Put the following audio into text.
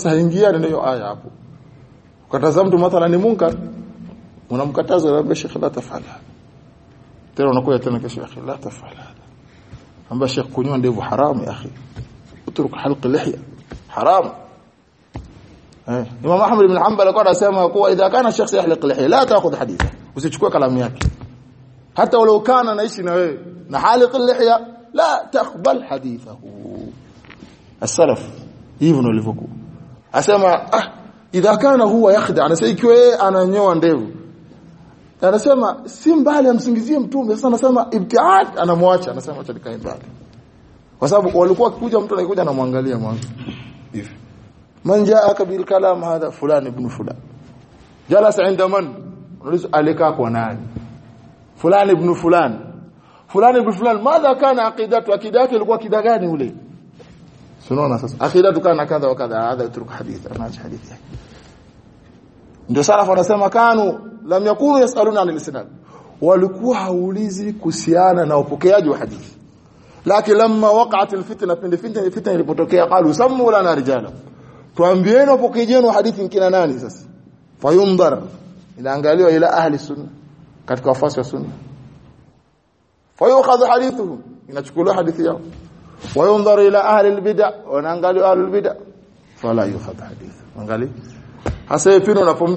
saingia ndio aya hapo ukataza mtu mathalan ni munkar unamkataza labda shekhi la tafala tena unakuja tena kesho akhi la tafala amba shekhi kunyoa ndevu haramu ya akhi utruk halq lihya haram eh Imam Ahmad ibn Hanbal alikuwa anasema kuwa idha kana shakhs yahliq lihya la taakhudh haditha usichukue kalamu yake hata walau kana naishi na wewe na haliq lihya la taqbal hadithahu as-salaf hivyo ilivyokuwa asema ah idha kana huwa yakhda anasema ikiwa yeye ananyoa ndevu. Anasema si mbali amsingizie mtume. Sasa anasema ibtiad anamwacha anasema acha nikae mbali. Kwa sababu walikuwa kikuja mtu anakuja anamwangalia mwanzo. Hivi. Man jaaka bil kalam hadha fulan ibn fulan. Jalasa inda man? Alikaa kwa nani? Fulan ibn fulan. Fulan ibn fulan madha kana aqidatu? Akida ilikuwa kidagani ule Tunaona sasa. Akhira kana kadha wa kadha hadha utruk hadith anaacha hadithi yake. Ndio salafu wanasema kanu lam yakunu yasaluna anil isnad. Walikuwa haulizi kuhusiana na upokeaji wa hadithi. Lakini lamma waqa'at alfitna pindi fitna fitna ilipotokea qalu sammu lana rijala tuambieni upokeaji wa hadithi kina nani sasa? Fayundar inaangaliwa ila ahli sunna katika wafasi wa sunna. Fayukhadhu hadithuhum inachukuliwa hadithi yao وينظر إلى أهل البدع وأنا وننقل أهل البدع؟ فلا يؤخذ حديث انقل هسه فينا